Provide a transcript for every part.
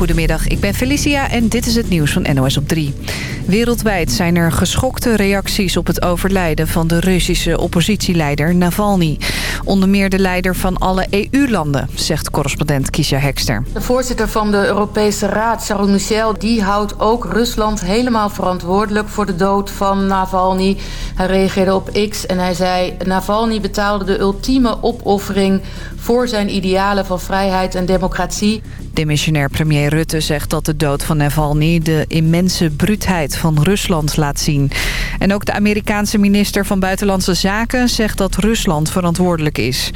Goedemiddag, ik ben Felicia en dit is het nieuws van NOS op 3. Wereldwijd zijn er geschokte reacties op het overlijden van de Russische oppositieleider Navalny. Onder meer de leider van alle EU-landen, zegt correspondent Kisha Hekster. De voorzitter van de Europese Raad, Charles Michel, die houdt ook Rusland helemaal verantwoordelijk voor de dood van Navalny. Hij reageerde op X en hij zei, Navalny betaalde de ultieme opoffering voor zijn idealen van vrijheid en democratie. Demissionair premier Rutte zegt dat de dood van Navalny de immense bruutheid van Rusland laat zien. En ook de Amerikaanse minister van Buitenlandse Zaken zegt dat Rusland verantwoordelijk is.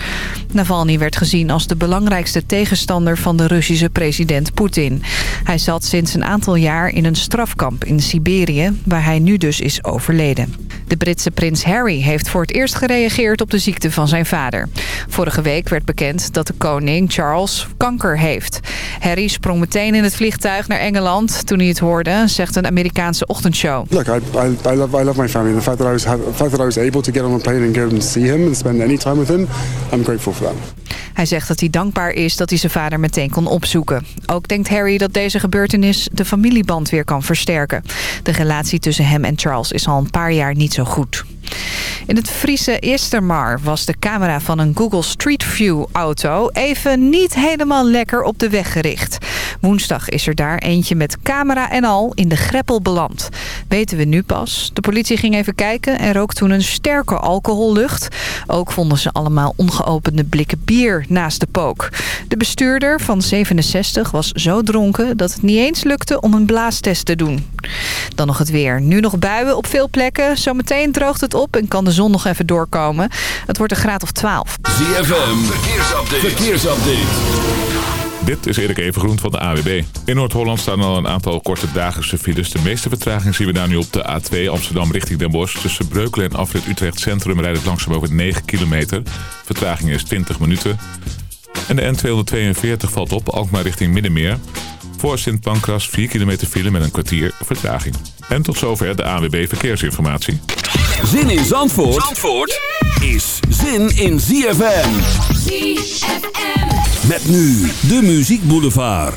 Navalny werd gezien als de belangrijkste tegenstander van de Russische president Poetin. Hij zat sinds een aantal jaar in een strafkamp in Siberië, waar hij nu dus is overleden. De Britse prins Harry heeft voor het eerst gereageerd op de ziekte van zijn vader. Vorige week werd bekend dat de koning Charles kanker heeft. Harry sprong meteen in het vliegtuig naar Engeland toen hij het hoorde, zegt een Amerikaanse ochtendshow. Look, I, I, I, love, I love my family. The fact that I was, the fact that I was able to get on a plane and go and see him and spend any time with him, I'm grateful for that. Hij zegt dat hij dankbaar is dat hij zijn vader meteen kon opzoeken. Ook denkt Harry dat deze gebeurtenis de familieband weer kan versterken. De relatie tussen hem en Charles is al een paar jaar niet zo goed. In het Friese Estermar was de camera van een Google Street View auto even niet helemaal lekker op de weg gericht. Woensdag is er daar eentje met camera en al in de greppel beland. Weten we nu pas. De politie ging even kijken en rook toen een sterke alcohollucht. Ook vonden ze allemaal ongeopende blikken bier naast de pook. De bestuurder van 67 was zo dronken dat het niet eens lukte om een blaastest te doen. Dan nog het weer. Nu nog buien op veel plekken. Zometeen droogt het op en kan de zon nog even doorkomen. Het wordt een graad of 12. ZFM, verkeersupdate. verkeersupdate. Dit is Erik Evengroen van de AWB. In Noord-Holland staan al een aantal korte dagelijkse files. De meeste vertraging zien we daar nu op de A2 Amsterdam richting Den Bosch. Tussen Breukelen en Afrit Utrecht Centrum rijdt het langzaam over 9 kilometer. Vertraging is 20 minuten. En de N242 valt op, Alkmaar richting Middenmeer. Voor Sint Pancras 4 kilometer file met een kwartier vertraging. En tot zover de AWB Verkeersinformatie. Zin in Zandvoort, Zandvoort is zin in ZFM. ZFM. Met nu de Muziek Boulevard.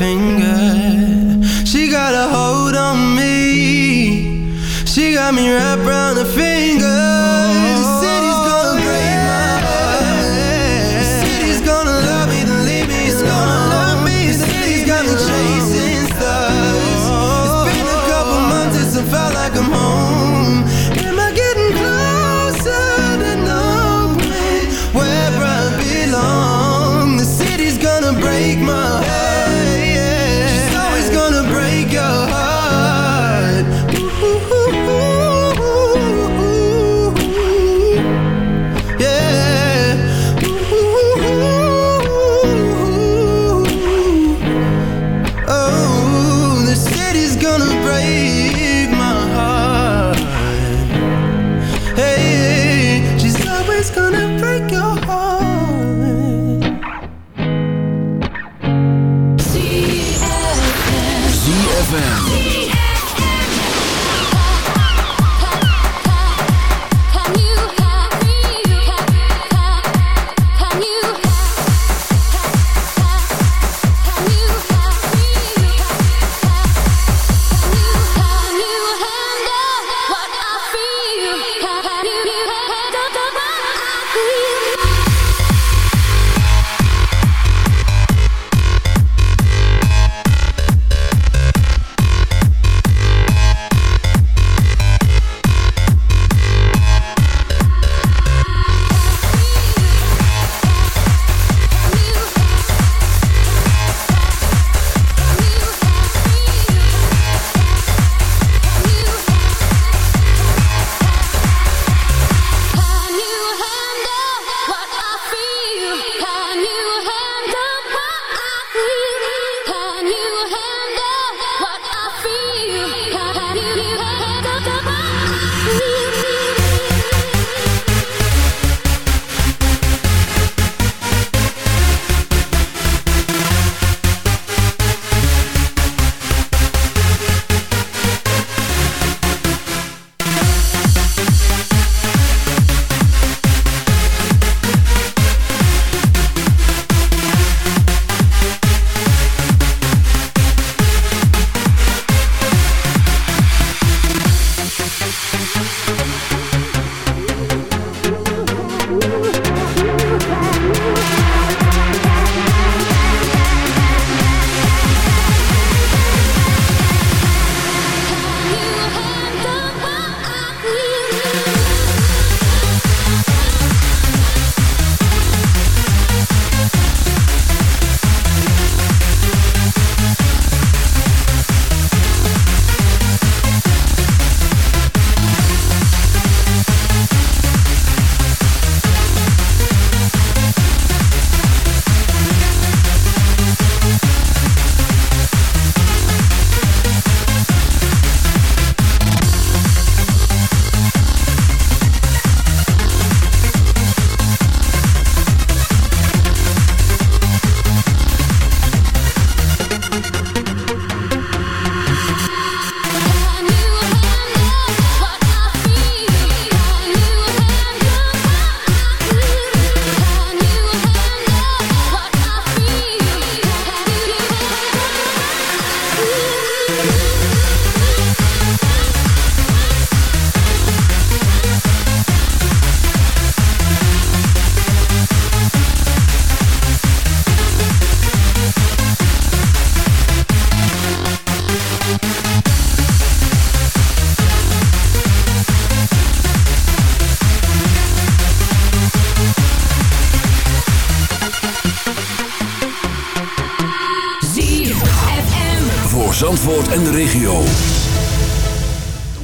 finger. She got a hold on me. She got me wrapped around her finger.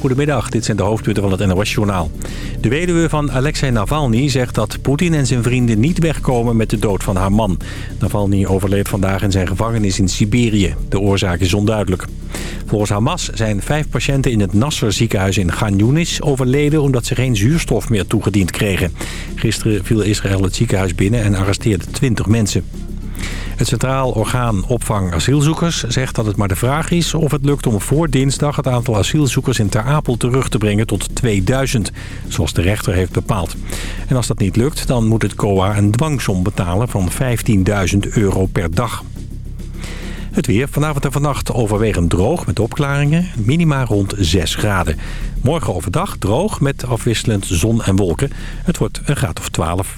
Goedemiddag, dit zijn de hoofdpunten van het NOS-journaal. De weduwe van Alexei Navalny zegt dat Poetin en zijn vrienden niet wegkomen met de dood van haar man. Navalny overleed vandaag in zijn gevangenis in Siberië. De oorzaak is onduidelijk. Volgens Hamas zijn vijf patiënten in het Nasser ziekenhuis in Ghan Yunis overleden omdat ze geen zuurstof meer toegediend kregen. Gisteren viel Israël het ziekenhuis binnen en arresteerde 20 mensen. Het Centraal Orgaan Opvang Asielzoekers zegt dat het maar de vraag is of het lukt om voor dinsdag het aantal asielzoekers in Ter Apel terug te brengen tot 2000, zoals de rechter heeft bepaald. En als dat niet lukt, dan moet het COA een dwangsom betalen van 15.000 euro per dag. Het weer vanavond en vannacht overwegend droog met opklaringen. Minima rond 6 graden. Morgen overdag droog met afwisselend zon en wolken. Het wordt een graad of 12.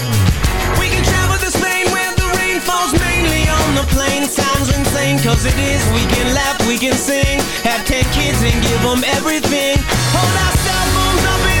the plain Sounds insane. Cause it is We can laugh, we can sing. Have ten kids and give them everything. Hold our cell phones up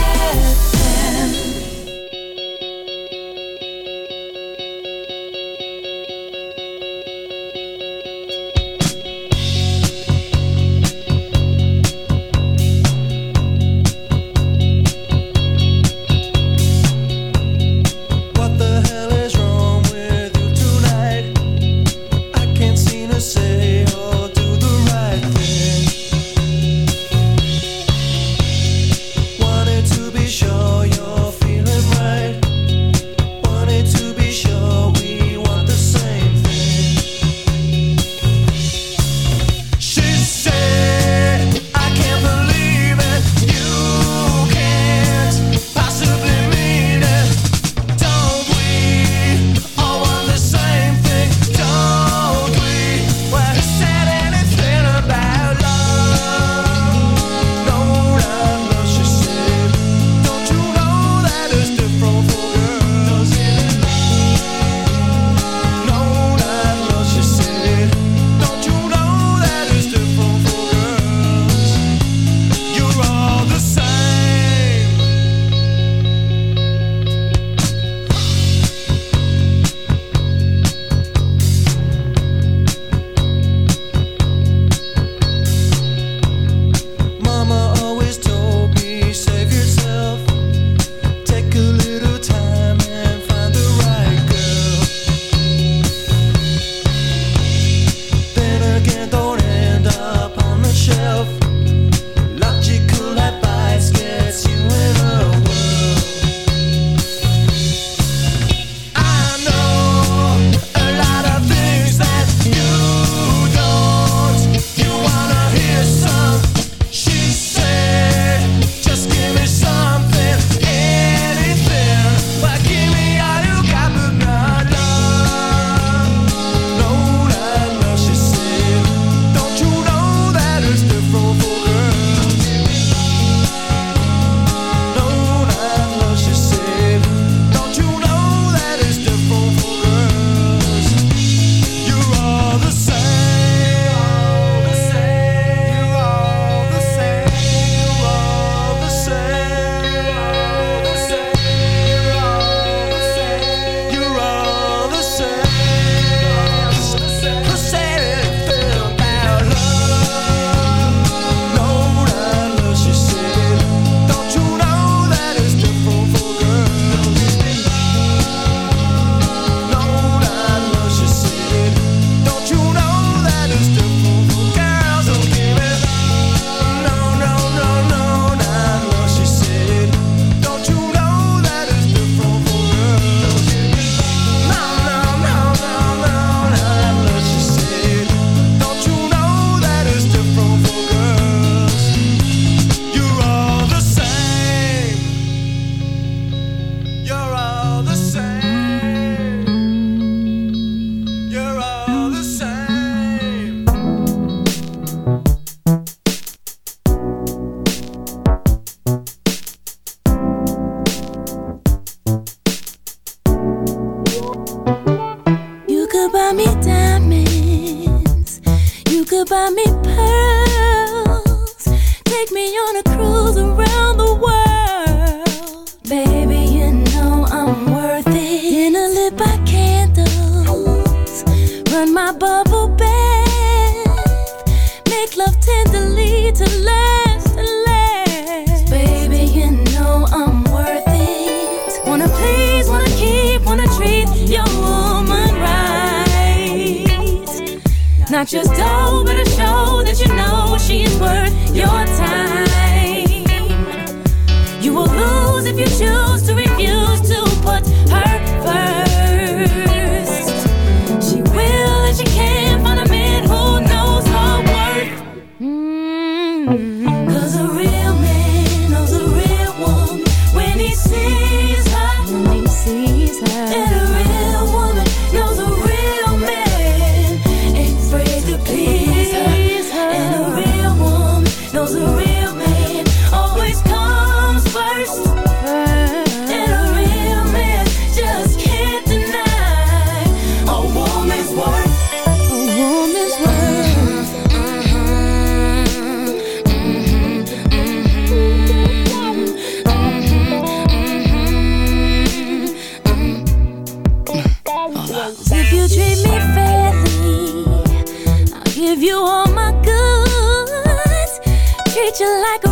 You like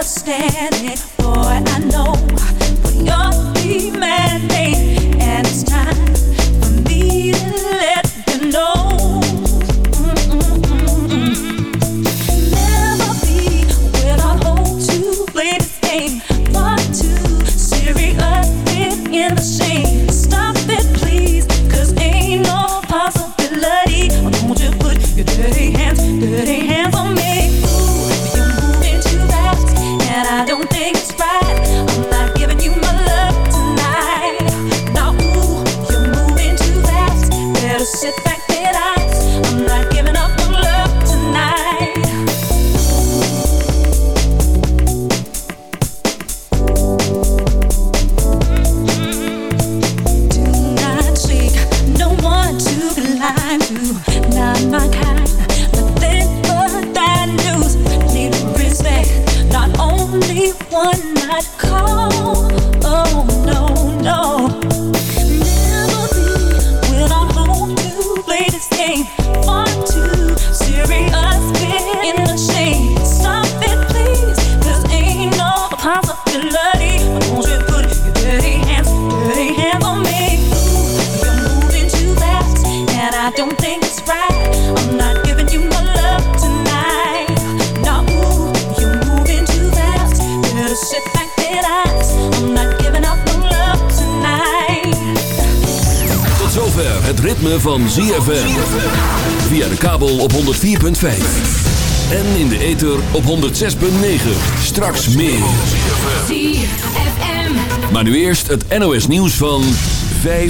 misunderstanding. Boy, eerst het NOS nieuws van 5